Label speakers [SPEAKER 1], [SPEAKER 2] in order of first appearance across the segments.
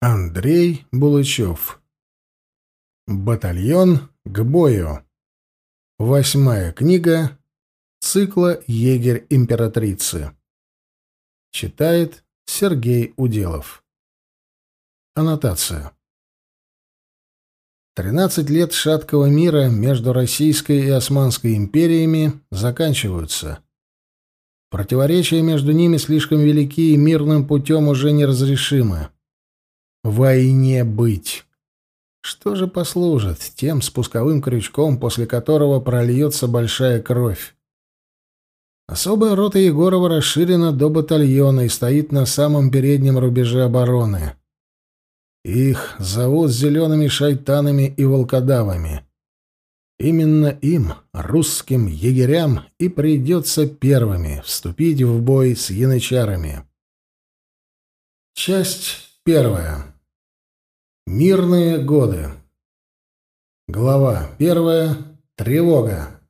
[SPEAKER 1] Андрей Булычев. Батальон к бою. Восьмая книга цикла «Егерь императрицы». Читает Сергей Уделов. Аннотация. Тринадцать лет шаткого мира между Российской и Османской империями заканчиваются. Противоречия между ними слишком велики и мирным путем уже неразрешимы войне быть. Что же послужит тем спусковым крючком, после которого прольется большая кровь? Особая рота Егорова расширена до батальона и стоит на самом переднем рубеже обороны. Их зовут зелеными шайтанами и волкодавами. Именно им, русским егерям, и придется первыми вступить в бой с янычарами. Часть первая. Мирные годы. Глава первая. Тревога.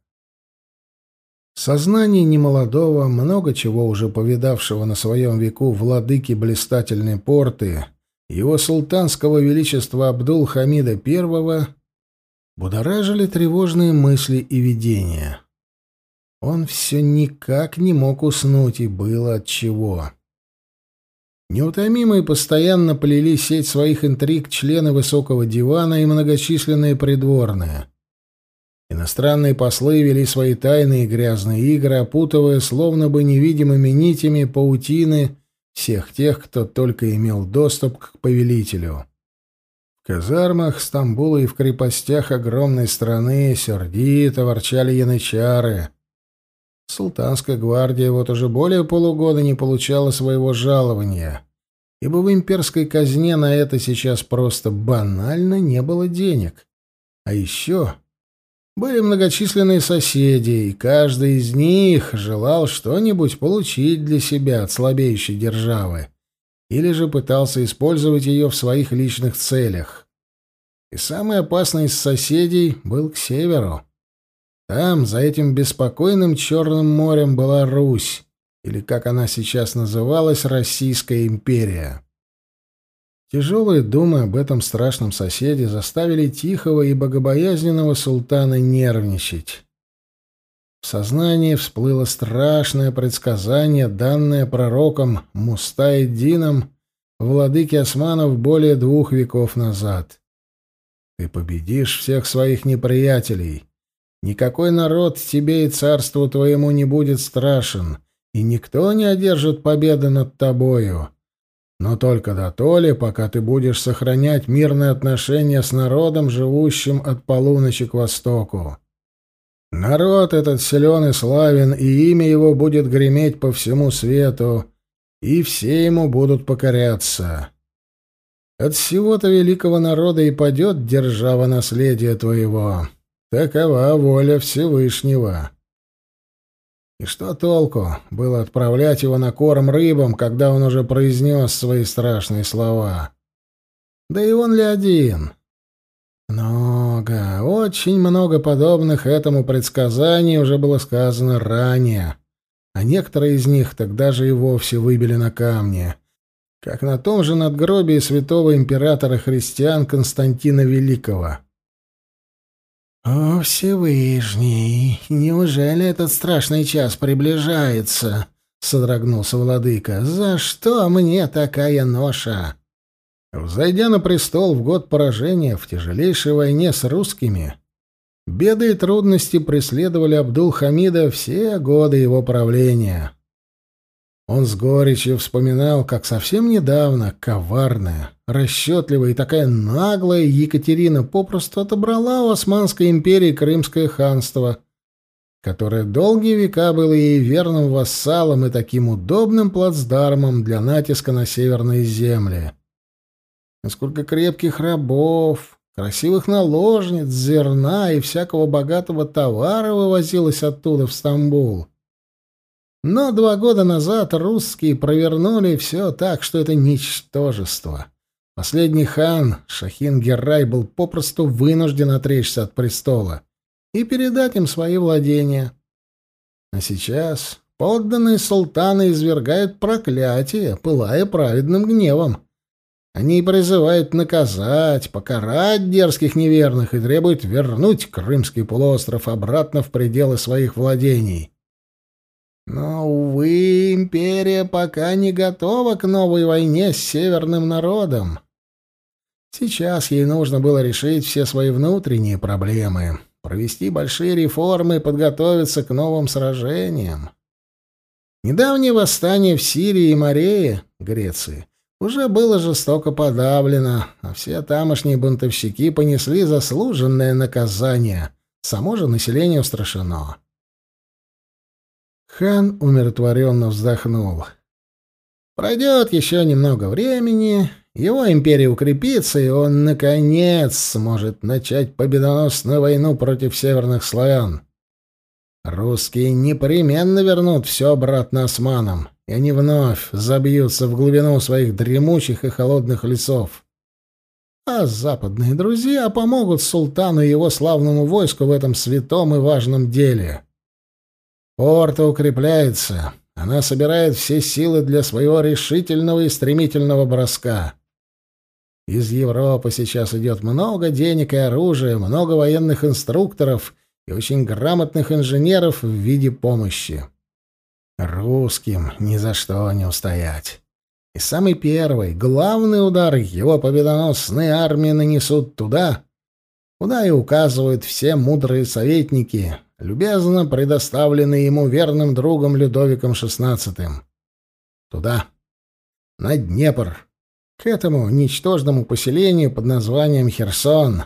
[SPEAKER 1] Сознание немолодого, много чего уже повидавшего на своем веку владыки блистательной порты, его султанского величества Абдул-Хамида I, будоражили тревожные мысли и видения. Он все никак не мог уснуть, и было от чего. Неутомимо и постоянно плели сеть своих интриг члены высокого дивана и многочисленные придворные. Иностранные послы вели свои тайные грязные игры, опутывая словно бы невидимыми нитями паутины всех тех, кто только имел доступ к повелителю. В казармах Стамбула и в крепостях огромной страны сердито ворчали янычары. Султанская гвардия вот уже более полугода не получала своего жалования, ибо в имперской казне на это сейчас просто банально не было денег. А еще были многочисленные соседи, и каждый из них желал что-нибудь получить для себя от слабеющей державы, или же пытался использовать ее в своих личных целях. И самый опасный из соседей был к северу. Там, за этим беспокойным Черным морем, была Русь, или, как она сейчас называлась, Российская империя. Тяжелые думы об этом страшном соседе заставили тихого и богобоязненного султана нервничать. В сознании всплыло страшное предсказание, данное пророком Мустаиддином, владыке османов более двух веков назад. «Ты победишь всех своих неприятелей, Никакой народ тебе и царству твоему не будет страшен, и никто не одержит победы над тобою. Но только до то ли, пока ты будешь сохранять мирные отношения с народом, живущим от полуночи к востоку. Народ этот силен и славен, и имя его будет греметь по всему свету, и все ему будут покоряться. От всего-то великого народа и падет держава наследия твоего». Такова воля Всевышнего. И что толку было отправлять его на корм рыбам, когда он уже произнес свои страшные слова? Да и он ли один? Много, очень много подобных этому предсказанию уже было сказано ранее, а некоторые из них тогда же и вовсе выбили на камне, как на том же надгробии святого императора христиан Константина Великого. «О, Всевышний, неужели этот страшный час приближается?» — содрогнулся владыка. «За что мне такая ноша?» Взойдя на престол в год поражения в тяжелейшей войне с русскими, беды и трудности преследовали Абдул-Хамида все годы его правления. Он с горечью вспоминал, как совсем недавно коварная, расчетливая и такая наглая Екатерина попросту отобрала у Османской империи Крымское ханство, которое долгие века было ей верным вассалом и таким удобным плацдармом для натиска на северные земли. Насколько крепких рабов, красивых наложниц, зерна и всякого богатого товара вывозилось оттуда в Стамбул. Но два года назад русские провернули все так, что это ничтожество. Последний хан, Шахин Геррай, был попросту вынужден отречься от престола и передать им свои владения. А сейчас подданные султана извергают проклятие, пылая праведным гневом. Они призывают наказать, покарать дерзких неверных и требуют вернуть Крымский полуостров обратно в пределы своих владений. Но, увы, империя пока не готова к новой войне с северным народом. Сейчас ей нужно было решить все свои внутренние проблемы, провести большие реформы и подготовиться к новым сражениям. Недавнее восстание в Сирии и Морее, Греции, уже было жестоко подавлено, а все тамошние бунтовщики понесли заслуженное наказание. Само же население устрашено. Хан умиротворенно вздохнул. Пройдет еще немного времени, его империя укрепится, и он, наконец, сможет начать победоносную войну против северных славян. Русские непременно вернут все обратно османам, и они вновь забьются в глубину своих дремучих и холодных лесов. А западные друзья помогут султану и его славному войску в этом святом и важном деле. Порта укрепляется, она собирает все силы для своего решительного и стремительного броска. Из Европы сейчас идет много денег и оружия, много военных инструкторов и очень грамотных инженеров в виде помощи. Русским ни за что не устоять. И самый первый, главный удар его победоносные армии нанесут туда, куда и указывают все мудрые советники, любезно предоставленные ему верным другом Людовиком XVI. Туда, на Днепр, к этому ничтожному поселению под названием Херсон,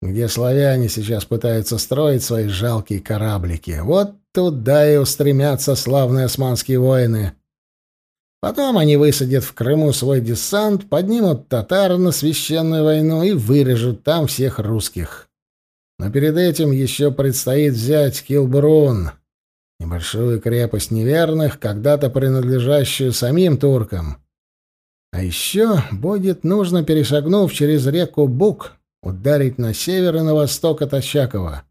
[SPEAKER 1] где славяне сейчас пытаются строить свои жалкие кораблики. Вот туда и устремятся славные османские воины. Потом они высадят в Крыму свой десант, поднимут татар на священную войну и вырежут там всех русских. Но перед этим еще предстоит взять Килбрун, небольшую крепость неверных, когда-то принадлежащую самим туркам. А еще будет нужно, перешагнув через реку Бук, ударить на север и на восток от Очакова.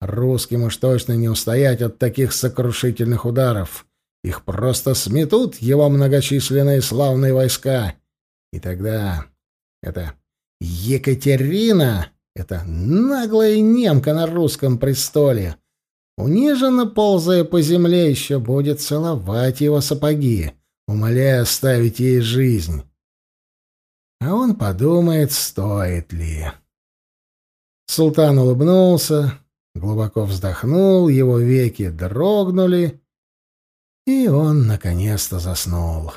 [SPEAKER 1] Русским уж точно не устоять от таких сокрушительных ударов. Их просто сметут его многочисленные славные войска. И тогда это Екатерина, эта наглая немка на русском престоле, униженно ползая по земле, еще будет целовать его сапоги умоляя оставить ей жизнь. А он подумает, стоит ли. Султан улыбнулся, глубоко вздохнул, его веки дрогнули, и он наконец-то заснул.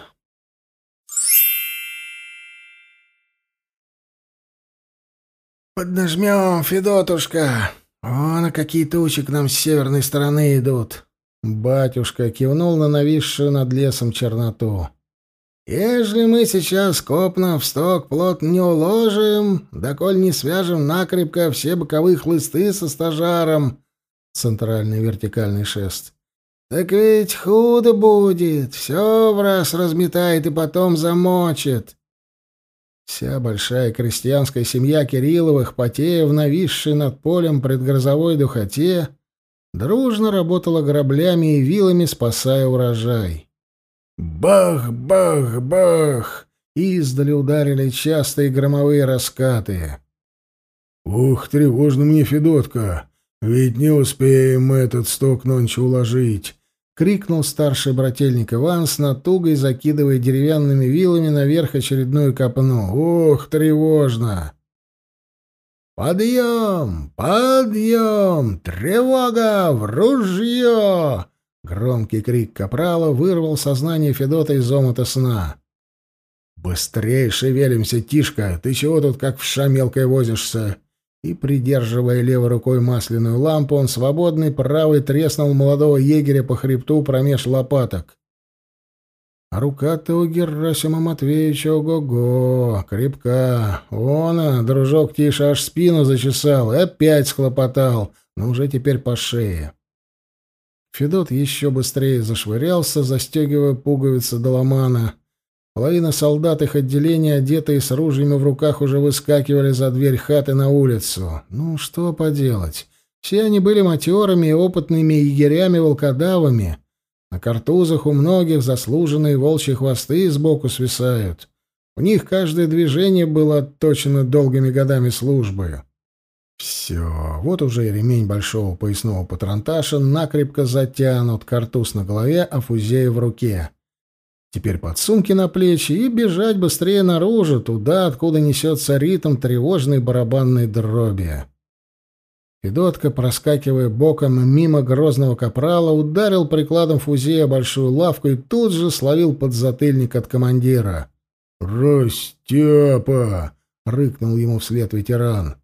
[SPEAKER 1] «Поднажмем, Федотушка! Вон, какие тучи к нам с северной стороны идут!» Батюшка кивнул на нависшую над лесом черноту. «Ежели мы сейчас копно в сток плот не уложим, доколь не свяжем накрепко все боковые хлысты со стажаром», — центральный вертикальный шест, — «так ведь худо будет, все в раз разметает и потом замочит». Вся большая крестьянская семья Кирилловых, потея в нависшей над полем предгрозовой духоте, дружно работала граблями и вилами, спасая урожай. Бах, бах, бах! Издали ударили частые громовые раскаты. «Ух, тревожно мне, Федотка! Ведь не успеем мы этот сток нонче уложить!» — крикнул старший брательник Иван с натугой, закидывая деревянными вилами наверх очередную копну. «Ох, тревожно!» «Подъем! Подъем! Тревога! В ружье!» Громкий крик капрала вырвал сознание Федота из омута сна. «Быстрее шевелимся, Тишка! Ты чего тут как вша мелкой возишься?» И, придерживая левой рукой масляную лампу, он свободный правой треснул молодого егеря по хребту промеж лопаток. А рука-то у Герасима Матвеевича ого-го, крепка. Он, дружок тише аж спину зачесал и опять схлопотал, но уже теперь по шее. Федот еще быстрее зашвырялся, застегивая пуговицы доломана. Половина солдат их отделения, одетые с ружьями в руках, уже выскакивали за дверь хаты на улицу. Ну, что поделать. Все они были матерыми и опытными егерями-волкодавами, на картузах у многих заслуженные волчьи хвосты сбоку свисают. У них каждое движение было отточено долгими годами службы. Все, вот уже и ремень большого поясного патронташа накрепко затянут, картуз на голове, а фузея в руке. Теперь подсумки на плечи и бежать быстрее наружу, туда, откуда несется ритм тревожной барабанной дроби. Федотка, проскакивая боком мимо грозного капрала, ударил прикладом фузея большую лавку и тут же словил подзатыльник от командира. «Растяпа!» — рыкнул ему вслед ветеран.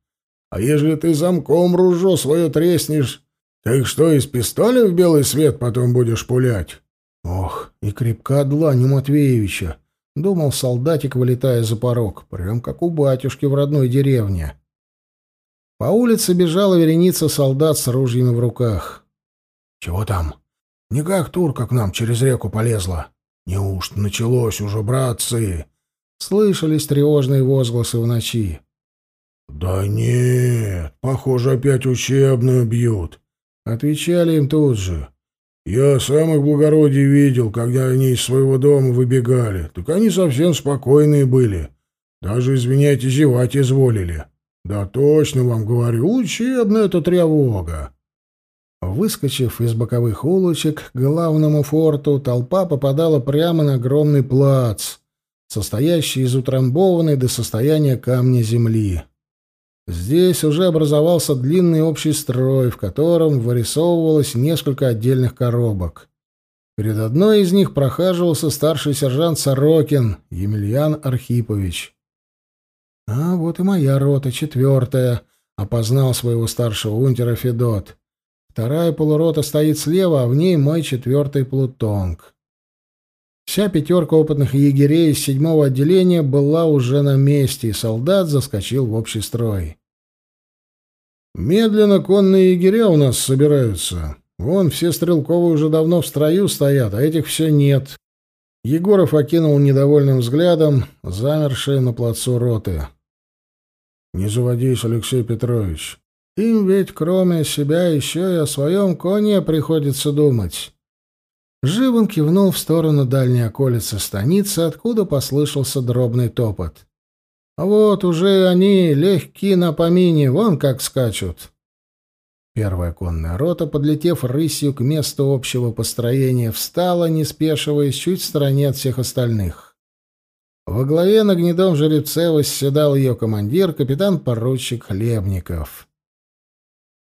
[SPEAKER 1] «А ежели ты замком ружо свое треснешь, так что, из пистоля в белый свет потом будешь пулять?» «Ох, и крепка длань у Матвеевича!» — думал солдатик, вылетая за порог, прям как у батюшки в родной деревне. По улице бежала вереница солдат с ружьями в руках. «Чего там? Никак турка к нам через реку полезла. Неужто началось уже, братцы?» Слышались тревожные возгласы в ночи. «Да нет, похоже, опять учебную бьют», — отвечали им тут же. «Я самых благородий видел, когда они из своего дома выбегали. Так они совсем спокойные были. Даже, извиняйте, зевать изволили». «Да точно вам говорю, учебная это тревога!» Выскочив из боковых улочек к главному форту, толпа попадала прямо на огромный плац, состоящий из утрамбованной до состояния камня земли. Здесь уже образовался длинный общий строй, в котором вырисовывалось несколько отдельных коробок. Перед одной из них прохаживался старший сержант Сорокин Емельян Архипович. А вот и моя рота, четвертая, — опознал своего старшего унтера Федот. Вторая полурота стоит слева, а в ней мой четвертый плутонг. Вся пятерка опытных егерей из седьмого отделения была уже на месте, и солдат заскочил в общий строй. «Медленно конные егеря у нас собираются. Вон все стрелковые уже давно в строю стоят, а этих все нет». Егоров окинул недовольным взглядом замершие на плацу роты. Не заводись, Алексей Петрович. Им ведь кроме себя еще и о своем коне приходится думать. Живан кивнул в сторону дальней околицы станицы, откуда послышался дробный топот. Вот уже они легки на помине, вон как скачут. Первая конная рота, подлетев рысью к месту общего построения, встала, не спешиваясь, чуть в стороне от всех остальных. Во главе на гнедом жеребце восседал ее командир, капитан-поручик Хлебников.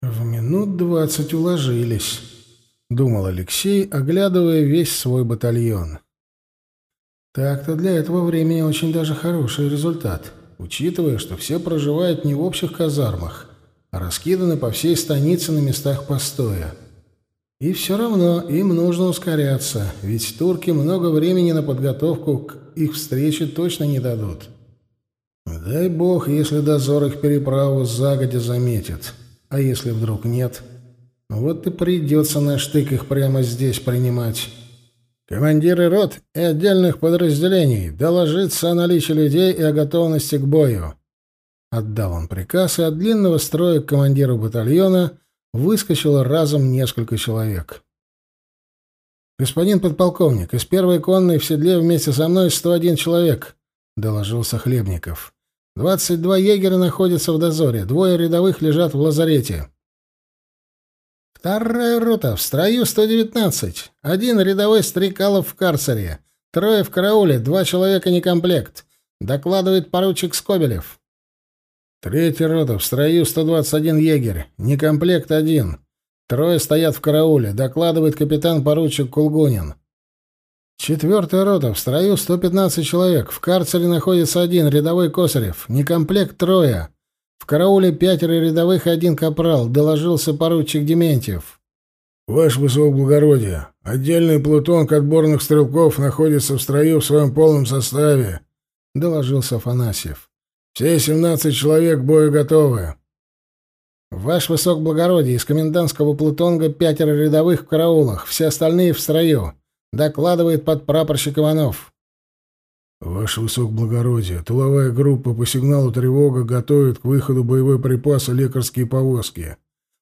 [SPEAKER 1] «В минут двадцать уложились», — думал Алексей, оглядывая весь свой батальон. «Так-то для этого времени очень даже хороший результат, учитывая, что все проживают не в общих казармах, а раскиданы по всей станице на местах постоя». И все равно им нужно ускоряться, ведь турки много времени на подготовку к их встрече точно не дадут. Дай бог, если дозор их переправу загодя заметит. А если вдруг нет? Вот и придется на штык их прямо здесь принимать. Командиры рот и отдельных подразделений доложиться о наличии людей и о готовности к бою. Отдал он приказ, и от длинного строя к командиру батальона — выскочило разом несколько человек. «Господин подполковник, из первой конной в седле вместе со мной 101 человек», — доложился Хлебников. «Двадцать два егеря находятся в дозоре, двое рядовых лежат в лазарете». «Вторая рота, в строю 119. Один рядовой Стрекалов в карцере. Трое в карауле, два человека некомплект», — докладывает поручик Скобелев. Третья рота, в строю 121 егерь, некомплект один. Трое стоят в карауле, докладывает капитан-поручик Кулгунин. Четвертая рота, в строю 115 человек, в карцере находится один, рядовой Косарев, некомплект трое. В карауле пятеро рядовых и один капрал, доложился поручик Дементьев. «Ваше высокоблагородие, отдельный плутонг отборных стрелков находится в строю в своем полном составе», — доложился Афанасьев. Все семнадцать человек бою готовы. Ваш высокоблагородие, из комендантского плутонга пятеро рядовых в караулах, все остальные в строю. Докладывает подпрапорщик Иванов. Ваше высокоблагородие, тыловая группа по сигналу тревога готовит к выходу боевой припасы лекарские повозки.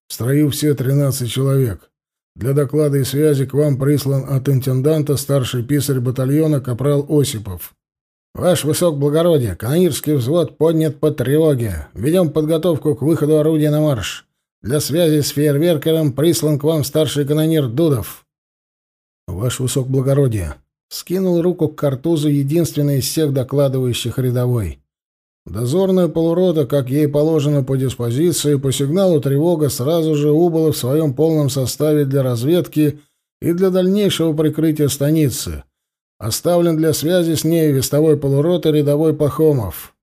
[SPEAKER 1] В строю все тринадцать человек. Для доклада и связи к вам прислан от интенданта старший писарь батальона капрал Осипов. «Ваш высокоблагородие, канонирский взвод поднят по тревоге. Ведем подготовку к выходу орудия на марш. Для связи с фейерверкером прислан к вам старший канонир Дудов». «Ваше высокоблагородие», — скинул руку к картузу единственный из всех докладывающих рядовой. Дозорная полурота, как ей положено по диспозиции, по сигналу тревога сразу же убыла в своем полном составе для разведки и для дальнейшего прикрытия станицы. Оставлен для связи с ней вестовой полуроты рядовой Пахомов.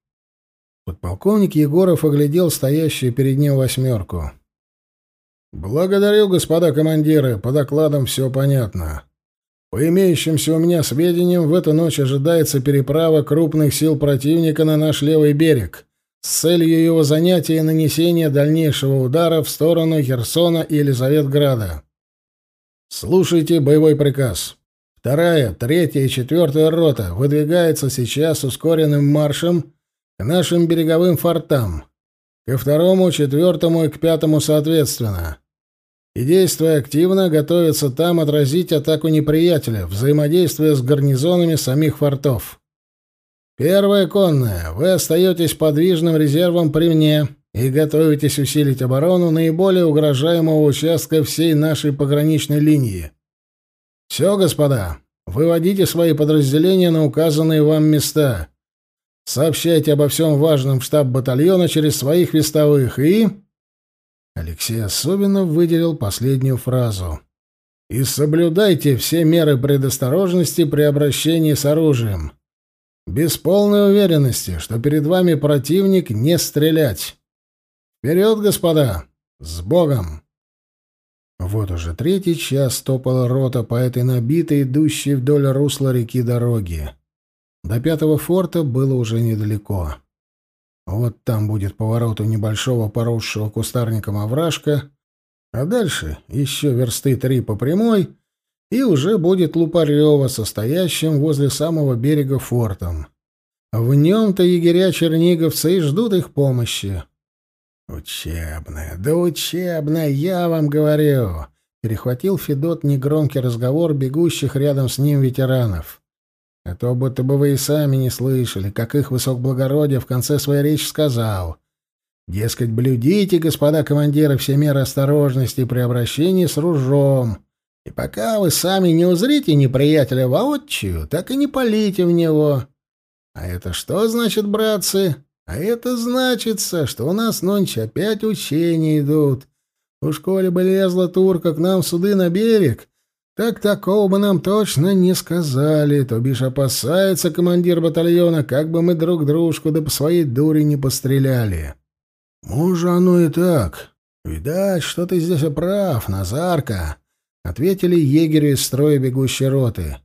[SPEAKER 1] Подполковник Егоров оглядел стоящую перед ним восьмерку. «Благодарю, господа командиры, по докладам все понятно. По имеющимся у меня сведениям, в эту ночь ожидается переправа крупных сил противника на наш левый берег с целью его занятия и нанесения дальнейшего удара в сторону Херсона и Елизаветграда. Слушайте боевой приказ. Вторая, третья и четвертая рота выдвигается сейчас ускоренным маршем к нашим береговым фортам, ко второму, четвертому и к пятому соответственно. И, действуя активно, готовится там отразить атаку неприятеля, взаимодействуя с гарнизонами самих фортов. Первая конная. Вы остаетесь подвижным резервом при мне и готовитесь усилить оборону наиболее угрожаемого участка всей нашей пограничной линии. Все, господа, выводите свои подразделения на указанные вам места. Сообщайте обо всем важном штаб батальона через своих вестовых и... Алексей особенно выделил последнюю фразу. «И соблюдайте все меры предосторожности при обращении с оружием. Без полной уверенности, что перед вами противник, не стрелять. Вперед, господа! С Богом!» Вот уже третий час топала рота по этой набитой, идущей вдоль русла реки дороги. До пятого форта было уже недалеко. Вот там будет поворот у небольшого поросшего кустарником овражка, а дальше еще версты три по прямой, и уже будет Лупарева, состоящим возле самого берега фортом. В нем-то егеря-черниговцы и ждут их помощи. «Учебная, да учебная, я вам говорю!» — перехватил Федот негромкий разговор бегущих рядом с ним ветеранов. А то будто бы вы и сами не слышали, как их высокоблагородие в конце своей речи сказал. Дескать, блюдите, господа командиры, все меры осторожности при обращении с ружом. И пока вы сами не узрите неприятеля воочию, так и не полите в него. А это что значит, братцы? А это значится, что у нас нонче опять учения идут. У школе бы лезла турка к нам суды на берег, так такого бы нам точно не сказали, то бишь опасается командир батальона, как бы мы друг дружку да по своей дуре не постреляли. Может, оно и так. Видать, что ты здесь прав, Назарка, — ответили егерю из строя бегущей роты.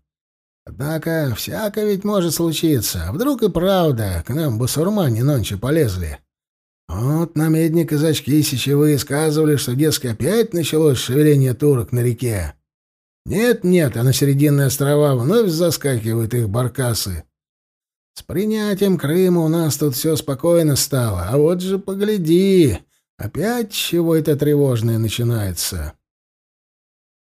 [SPEAKER 1] Однако всяко ведь может случиться. Вдруг и правда к нам бусурмане нонче полезли. Вот на медне казачки сечевые сказывали, что, дескать, опять началось шевеление турок на реке. Нет-нет, а на Серединные острова вновь заскакивают их баркасы. С принятием Крыма у нас тут все спокойно стало, а вот же погляди, опять чего это тревожное начинается.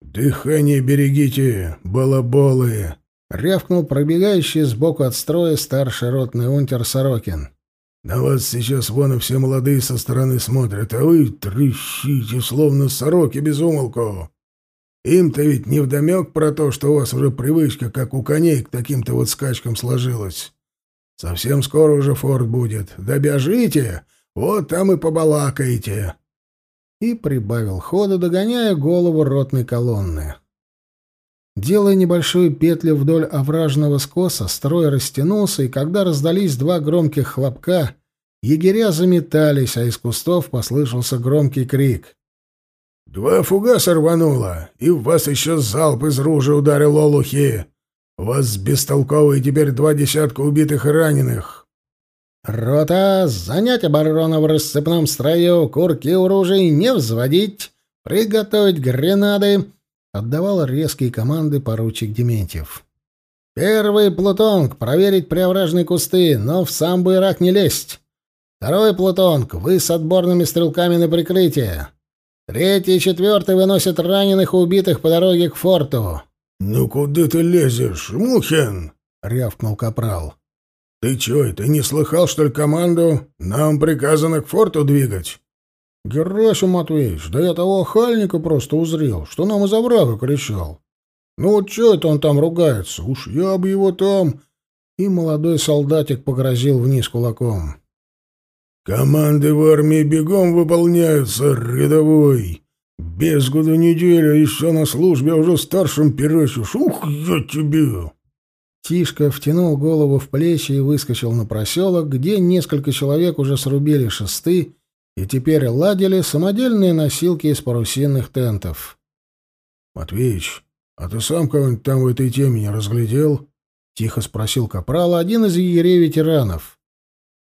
[SPEAKER 1] «Дыхание берегите, балаболы!» — рявкнул пробегающий сбоку от строя старший ротный унтер Сорокин. «На вас сейчас вон и все молодые со стороны смотрят, а вы трещите, словно сороки без умолку. Им-то ведь не вдомек про то, что у вас уже привычка, как у коней, к таким-то вот скачкам сложилась. Совсем скоро уже форт будет. Добежите, вот там и побалакаете. И прибавил хода, догоняя голову ротной колонны. Делая небольшую петлю вдоль овражного скоса, строй растянулся, и когда раздались два громких хлопка, егеря заметались, а из кустов послышался громкий крик. Два фугаса рвануло, и в вас еще залп из ружья ударил олухи. Вас бестолковые теперь два десятка убитых и раненых. «Рота, занять оборону в рассыпном строю, курки у ружей не взводить, приготовить гренады», — отдавал резкие команды поручик Дементьев. «Первый плутонг — проверить приовражные кусты, но в сам буерак не лезть. Второй плутонг — вы с отборными стрелками на прикрытие. Третий и четвертый выносят раненых и убитых по дороге к форту. — Ну куда ты лезешь, Мухин? — рявкнул капрал. Ты чё, ты не слыхал, что ли, команду? Нам приказано к форту двигать. Герасим Матвеевич, да я того охальника просто узрел, что нам из оврага кричал. Ну вот чё это он там ругается? Уж я бы его там... И молодой солдатик погрозил вниз кулаком. «Команды в армии бегом выполняются, рядовой. Без года неделя еще на службе, а уже старшим перечишь. Ух, я тебе!» Тишка втянул голову в плечи и выскочил на проселок, где несколько человек уже срубили шесты и теперь ладили самодельные носилки из парусинных тентов. «Матвеич, а ты сам кого-нибудь там в этой теме не разглядел?» — тихо спросил Капрала один из егерей-ветеранов.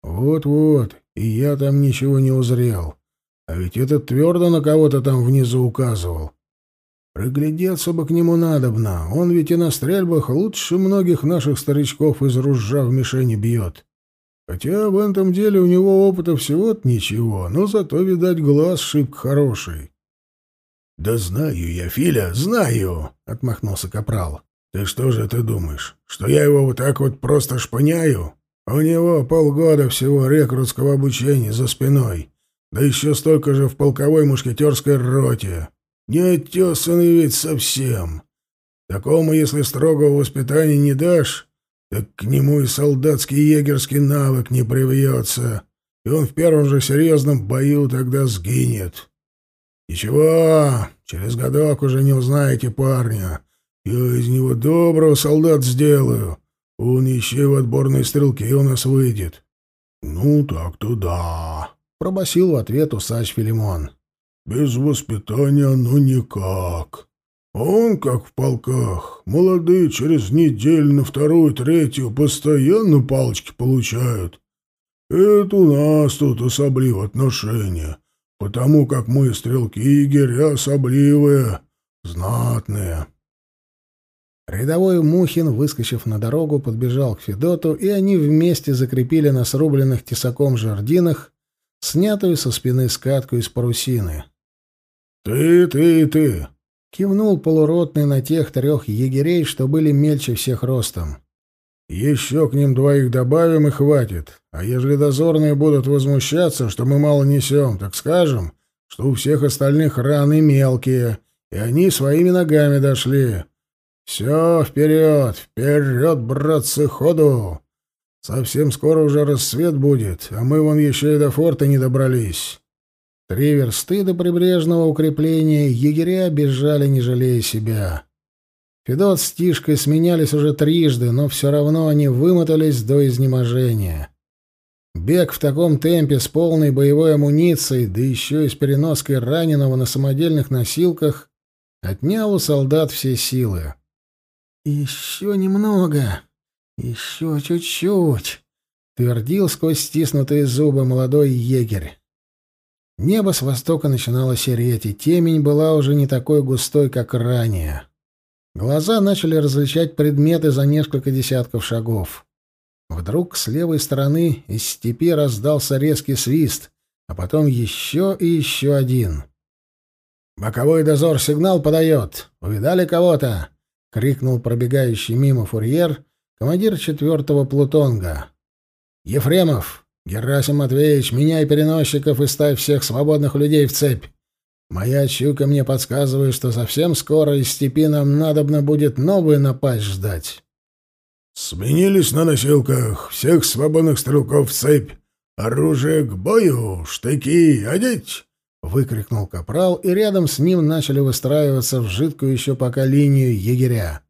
[SPEAKER 1] «Вот-вот, и я там ничего не узрел. А ведь этот твердо на кого-то там внизу указывал. Приглядеться бы к нему надобно. Он ведь и на стрельбах лучше многих наших старичков из ружья в мишени бьет. Хотя в этом деле у него опыта всего-то ничего, но зато, видать, глаз шибко хороший. — Да знаю я, Филя, знаю, — отмахнулся Капрал. — Ты что же ты думаешь, что я его вот так вот просто шпыняю? У него полгода всего рекрутского обучения за спиной, да еще столько же в полковой мушкетерской роте. Не оттесанный ведь совсем. Такому, если строгого воспитания не дашь, так к нему и солдатский егерский навык не привьется, и он в первом же серьезном бою тогда сгинет. Ничего, через годок уже не узнаете парня. Я из него доброго солдат сделаю. Он еще и в отборной стрелке у нас выйдет. — Ну, так-то да, — пробасил в ответ усач Филимон. Без воспитания оно никак. Он, как в полках, молодые через неделю на вторую, третью постоянно палочки получают. Это у нас тут особливое отношение, потому как мы, стрелки и егеря, особливые, знатные. Рядовой Мухин, выскочив на дорогу, подбежал к Федоту, и они вместе закрепили на срубленных тесаком жердинах снятую со спины скатку из парусины. «Ты, ты, ты!» — кивнул полуротный на тех трех егерей, что были мельче всех ростом. «Еще к ним двоих добавим и хватит. А ежели дозорные будут возмущаться, что мы мало несем, так скажем, что у всех остальных раны мелкие, и они своими ногами дошли. Все, вперед, вперед, братцы, ходу! Совсем скоро уже рассвет будет, а мы вон еще и до форта не добрались». Три версты до прибрежного укрепления егеря бежали, не жалея себя. Федот с Тишкой сменялись уже трижды, но все равно они вымотались до изнеможения. Бег в таком темпе с полной боевой амуницией, да еще и с переноской раненого на самодельных носилках, отнял у солдат все силы. «Еще немного, еще чуть-чуть», — твердил сквозь стиснутые зубы молодой егерь. Небо с востока начинало сереть, и темень была уже не такой густой, как ранее. Глаза начали различать предметы за несколько десятков шагов. Вдруг с левой стороны из степи раздался резкий свист, а потом еще и еще один. «Боковой дозор сигнал подает! Увидали кого-то?» — крикнул пробегающий мимо фурьер, командир четвертого плутонга. «Ефремов, «Герасим Матвеевич, меняй переносчиков и ставь всех свободных людей в цепь. Моя чука мне подсказывает, что совсем скоро из степи нам надобно будет новую напасть ждать». «Сменились на носилках. Всех свободных стрелков в цепь. Оружие к бою, штыки одеть!» — выкрикнул капрал, и рядом с ним начали выстраиваться в жидкую еще пока линию егеря.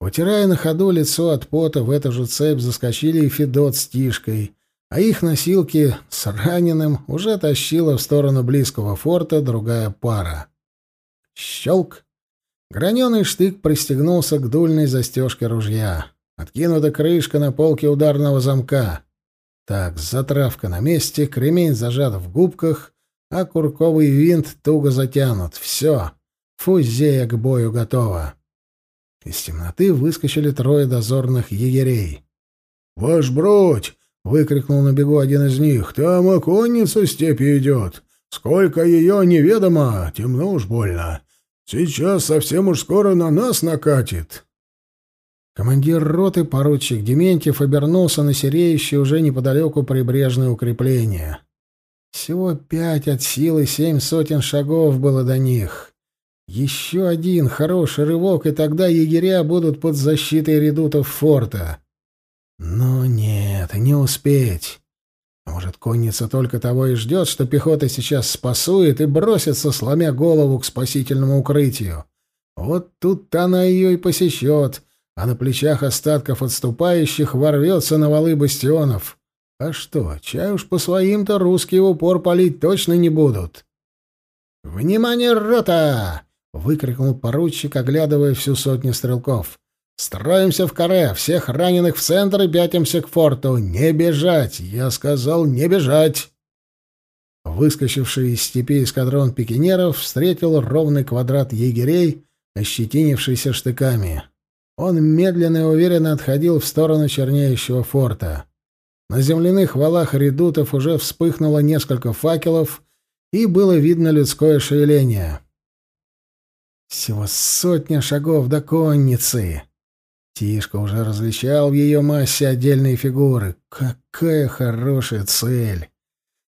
[SPEAKER 1] Утирая на ходу лицо от пота, в эту же цепь заскочили и Федот с Тишкой, а их носилки с раненым уже тащила в сторону близкого форта другая пара. Щелк! Граненый штык пристегнулся к дульной застежке ружья. Откинута крышка на полке ударного замка. Так, затравка на месте, кремень зажат в губках, а курковый винт туго затянут. Все, фузея к бою готова. Из темноты выскочили трое дозорных егерей. «Ваш бродь! — выкрикнул на бегу один из них. «Там оконница степи идет. Сколько ее неведомо, темно уж больно. Сейчас совсем уж скоро на нас накатит». Командир роты, поручик Дементьев, обернулся на сереющее уже неподалеку прибрежное укрепление. Всего пять от силы семь сотен шагов было до них. Еще один хороший рывок, и тогда егеря будут под защитой редутов форта. Но нет, не успеть. Может, конница только того и ждет, что пехота сейчас спасует и бросится, сломя голову к спасительному укрытию. Вот тут-то она ее и посещет, а на плечах остатков отступающих ворвется на валы бастионов. А что, чай уж по своим-то русские в упор палить точно не будут. «Внимание, рота!» — выкрикнул поручик, оглядывая всю сотню стрелков. «Строимся в каре, всех раненых в центр и пятимся к форту. Не бежать! Я сказал, не бежать!» Выскочивший из степи эскадрон пикинеров встретил ровный квадрат егерей, ощетинившийся штыками. Он медленно и уверенно отходил в сторону чернеющего форта. На земляных валах редутов уже вспыхнуло несколько факелов, и было видно людское шевеление. Всего сотня шагов до конницы. Тишка уже различал в ее массе отдельные фигуры. Какая хорошая цель!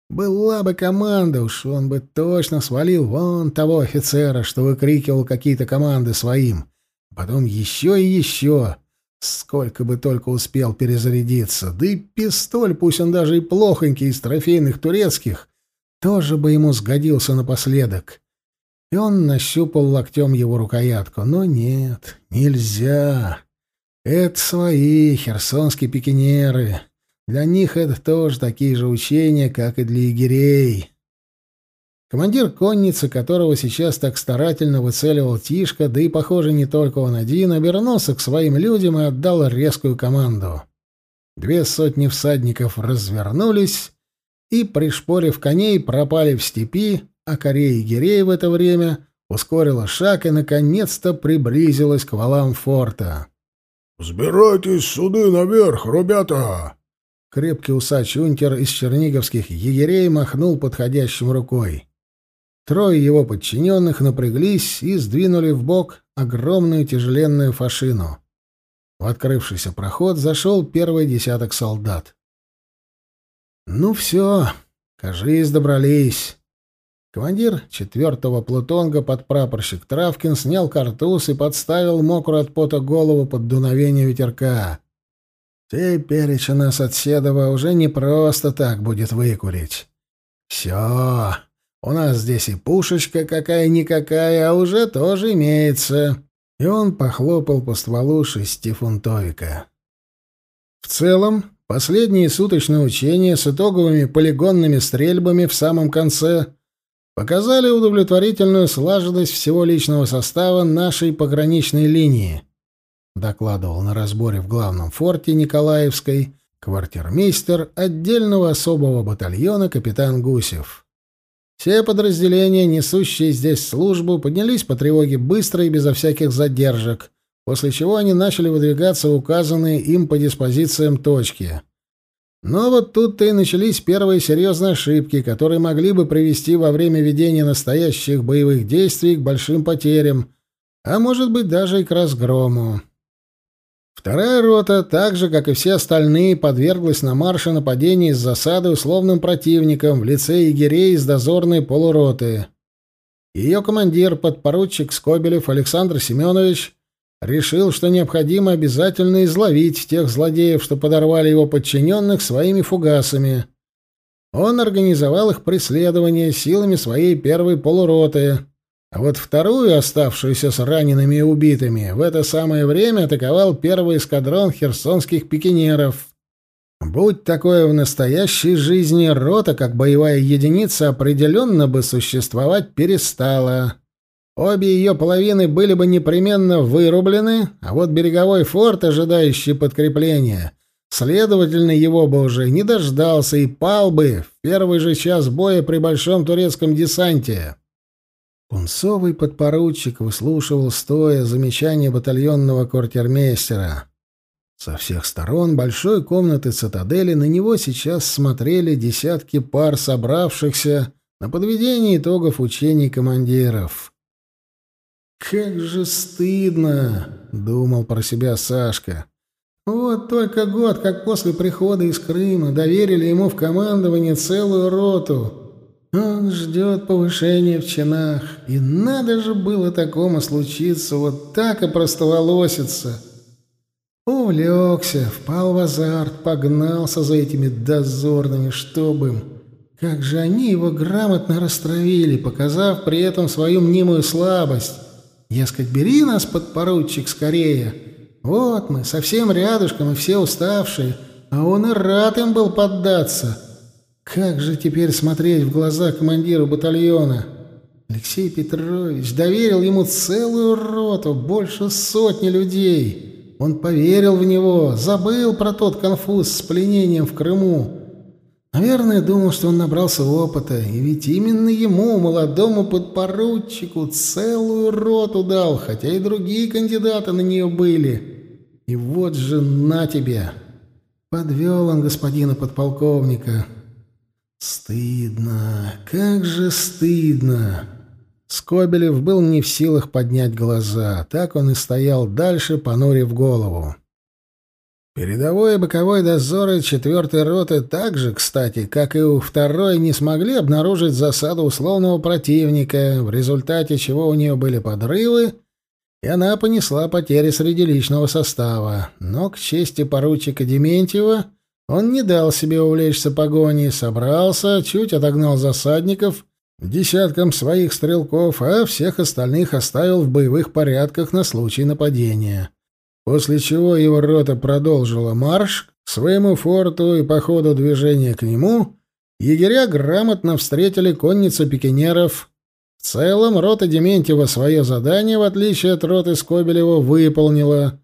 [SPEAKER 1] Была бы команда, уж он бы точно свалил вон того офицера, что выкрикивал какие-то команды своим. Потом еще и еще. Сколько бы только успел перезарядиться. Да и пистоль, пусть он даже и плохонький, из трофейных турецких, тоже бы ему сгодился напоследок. И он нащупал локтем его рукоятку. Но нет, нельзя. Это свои херсонские пикинеры. Для них это тоже такие же учения, как и для егерей. Командир конницы, которого сейчас так старательно выцеливал Тишка, да и, похоже, не только он один, обернулся к своим людям и отдал резкую команду. Две сотни всадников развернулись и, пришпорив коней, пропали в степи, а Корея Гирей в это время ускорила шаг и, наконец-то, приблизилась к валам форта.
[SPEAKER 2] «Сбирайтесь суды наверх, ребята!»
[SPEAKER 1] Крепкий усач-унтер из черниговских егерей махнул подходящим рукой. Трое его подчиненных напряглись и сдвинули в бок огромную тяжеленную фашину. В открывшийся проход зашел первый десяток солдат. «Ну все, кажись, добрались». Командир четвертого плутонга подпрапорщик Травкин снял картуз и подставил мокрую от пота голову под дуновение ветерка. Теперь у нас от Седова уже не просто так будет выкурить. Все, у нас здесь и пушечка какая-никакая, а уже тоже имеется. И он похлопал по стволу шестифунтовика. В целом, последние суточные учения с итоговыми полигонными стрельбами в самом конце показали удовлетворительную слаженность всего личного состава нашей пограничной линии, докладывал на разборе в главном форте Николаевской квартирмейстер отдельного особого батальона капитан Гусев. Все подразделения, несущие здесь службу, поднялись по тревоге быстро и безо всяких задержек, после чего они начали выдвигаться в указанные им по диспозициям точки. Но вот тут-то и начались первые серьезные ошибки, которые могли бы привести во время ведения настоящих боевых действий к большим потерям, а может быть даже и к разгрому. Вторая рота, так же, как и все остальные, подверглась на марше нападению из засады условным противником в лице егерей из дозорной полуроты. Ее командир, подпоручик Скобелев Александр Семенович, решил, что необходимо обязательно изловить тех злодеев, что подорвали его подчиненных своими фугасами. Он организовал их преследование силами своей первой полуроты, а вот вторую, оставшуюся с ранеными и убитыми, в это самое время атаковал первый эскадрон херсонских пикинеров. Будь такое в настоящей жизни, рота, как боевая единица, определенно бы существовать перестала. Обе ее половины были бы непременно вырублены, а вот береговой форт, ожидающий подкрепления, следовательно, его бы уже не дождался и пал бы в первый же час боя при большом турецком десанте. Пунцовый подпоручик выслушивал стоя замечания батальонного квартирмейстера. Со всех сторон большой комнаты цитадели на него сейчас смотрели десятки пар собравшихся на подведение итогов учений командиров. Как же стыдно, думал про себя Сашка. Вот только год, как после прихода из Крыма доверили ему в командование целую роту. Он ждет повышения в чинах, и надо же было такому случиться, вот так и простоволоситься. Увлекся, впал в азарт, погнался за этими дозорными, чтобы. Как же они его грамотно растравили, показав при этом свою мнимую слабость. Дескать, бери нас, подпоручик, скорее. Вот мы, совсем рядышком и все уставшие, а он и рад им был поддаться. Как же теперь смотреть в глаза командиру батальона? Алексей Петрович доверил ему целую роту, больше сотни людей. Он поверил в него, забыл про тот конфуз с пленением в Крыму. Наверное, думал, что он набрался опыта, и ведь именно ему, молодому подпоручику, целую роту дал, хотя и другие кандидаты на нее были. И вот же на тебе! Подвел он господина подполковника. Стыдно, как же стыдно! Скобелев был не в силах поднять глаза, так он и стоял дальше, понурив голову. Передовой и боковой дозоры четвертой роты также, кстати, как и у второй, не смогли обнаружить засаду условного противника, в результате чего у нее были подрывы, и она понесла потери среди личного состава. Но, к чести поручика Дементьева, он не дал себе увлечься погоней, собрался, чуть отогнал засадников десяткам своих стрелков, а всех остальных оставил в боевых порядках на случай нападения после чего его рота продолжила марш к своему форту и по ходу движения к нему егеря грамотно встретили конницу пикинеров. В целом рота Дементьева свое задание, в отличие от роты Скобелева, выполнила,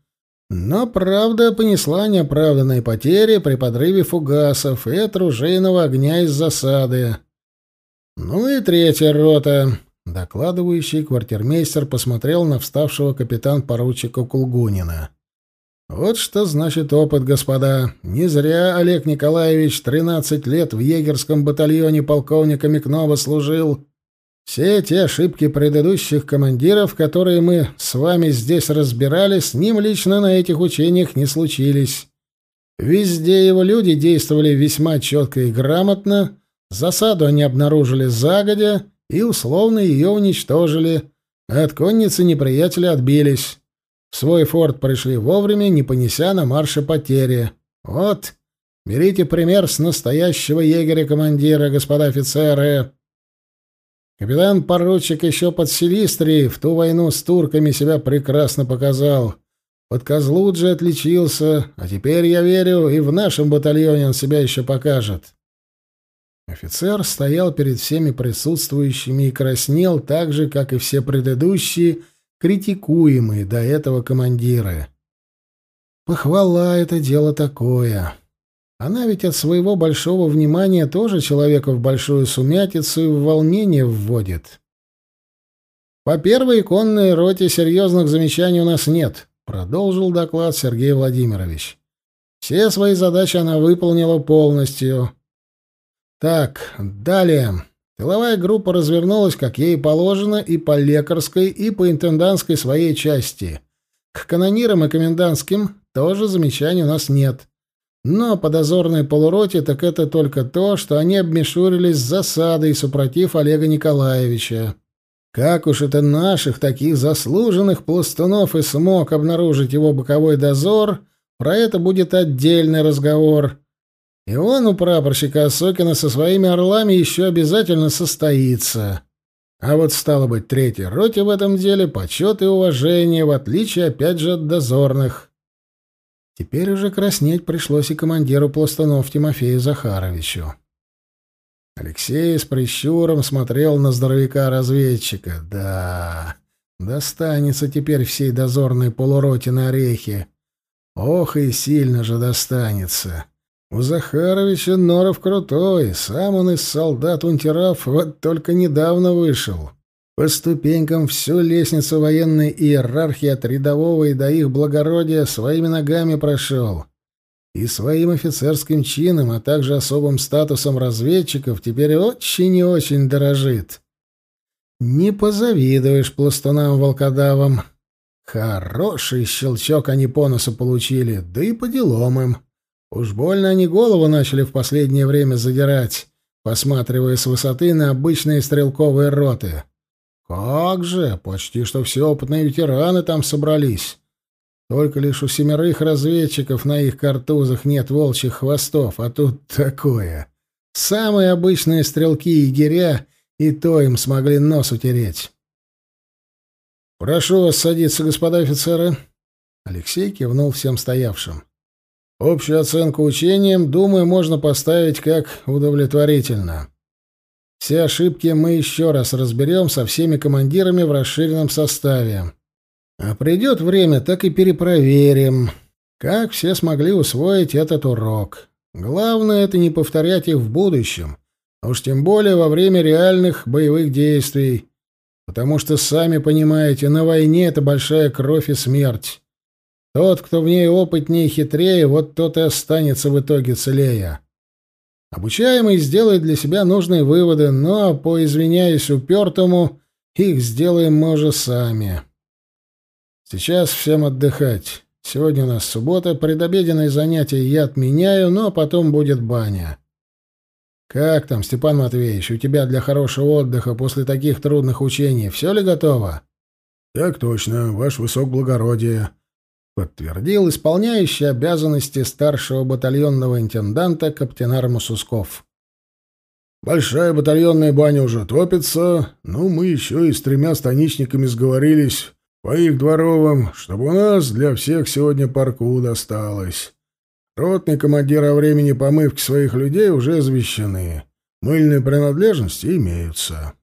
[SPEAKER 1] но, правда, понесла неоправданные потери при подрыве фугасов и от огня из засады. Ну и третья рота. Докладывающий квартирмейстер посмотрел на вставшего капитан-поручика Кулгунина. Вот что значит опыт, господа. Не зря Олег Николаевич 13 лет в егерском батальоне полковника Микнова служил. Все те ошибки предыдущих командиров, которые мы с вами здесь разбирали, с ним лично на этих учениях не случились. Везде его люди действовали весьма четко и грамотно, засаду они обнаружили загодя и условно ее уничтожили, от конницы неприятеля отбились. В свой форт пришли вовремя, не понеся на марше потери. Вот, берите пример с настоящего егеря-командира, господа офицеры. Капитан-поручик еще под Селистрией в ту войну с турками себя прекрасно показал. Под Козлуджи отличился, а теперь, я верю, и в нашем батальоне он себя еще покажет. Офицер стоял перед всеми присутствующими и краснел так же, как и все предыдущие, критикуемые до этого командиры. Похвала — это дело такое. Она ведь от своего большого внимания тоже человека в большую сумятицу и в волнение вводит. «По первой конной роте серьезных замечаний у нас нет», — продолжил доклад Сергей Владимирович. «Все свои задачи она выполнила полностью. Так, далее. Тыловая группа развернулась, как ей положено, и по лекарской, и по интендантской своей части. К канонирам и комендантским тоже замечаний у нас нет. Но по дозорной полуроте так это только то, что они обмешурились с засадой, супротив Олега Николаевича. Как уж это наших таких заслуженных пластунов и смог обнаружить его боковой дозор, про это будет отдельный разговор. И он у прапорщика Осокина со своими орлами еще обязательно состоится. А вот стало быть, третьей роте в этом деле почет и уважение, в отличие, опять же, от дозорных. Теперь уже краснеть пришлось и командиру пластунов Тимофею Захаровичу. Алексей с прищуром смотрел на здоровяка-разведчика. Да, достанется теперь всей дозорной полуроте на орехи. Ох, и сильно же достанется. У Захаровича Норов крутой, сам он из солдат-унтеров вот только недавно вышел. По ступенькам всю лестницу военной иерархии от рядового и до их благородия своими ногами прошел. И своим офицерским чином, а также особым статусом разведчиков теперь очень и очень дорожит. Не позавидуешь пластунам-волкодавам. Хороший щелчок они по носу получили, да и по делам им. Уж больно они голову начали в последнее время задирать, посматривая с высоты на обычные стрелковые роты. Как же, почти что все опытные ветераны там собрались. Только лишь у семерых разведчиков на их картузах нет волчьих хвостов, а тут такое. Самые обычные стрелки и егеря и то им смогли нос утереть. «Прошу вас садиться, господа офицеры». Алексей кивнул всем стоявшим. «Общую оценку учениям, думаю, можно поставить как удовлетворительно. Все ошибки мы еще раз разберем со всеми командирами в расширенном составе. А придет время, так и перепроверим, как все смогли усвоить этот урок. Главное — это не повторять их в будущем, уж тем более во время реальных боевых действий, потому что, сами понимаете, на войне это большая кровь и смерть. Тот, кто в ней опытнее и хитрее, вот тот и останется в итоге целее. Обучаемый сделает для себя нужные выводы, но, по извиняюсь упертому, их сделаем мы уже сами. Сейчас всем отдыхать. Сегодня у нас суббота, предобеденное занятие я отменяю, но потом будет баня. Как там, Степан Матвеевич, у тебя для хорошего отдыха после таких трудных учений все ли готово?
[SPEAKER 2] Так точно, ваш высокоблагородие,
[SPEAKER 1] подтвердил исполняющий обязанности старшего батальонного интенданта каптенар Мусусков.
[SPEAKER 2] Большая батальонная баня уже топится, но мы еще и с тремя станичниками сговорились по их дворовым, чтобы у нас для всех сегодня парку досталось. Ротный командир о времени помывки своих людей уже извещены. Мыльные принадлежности имеются.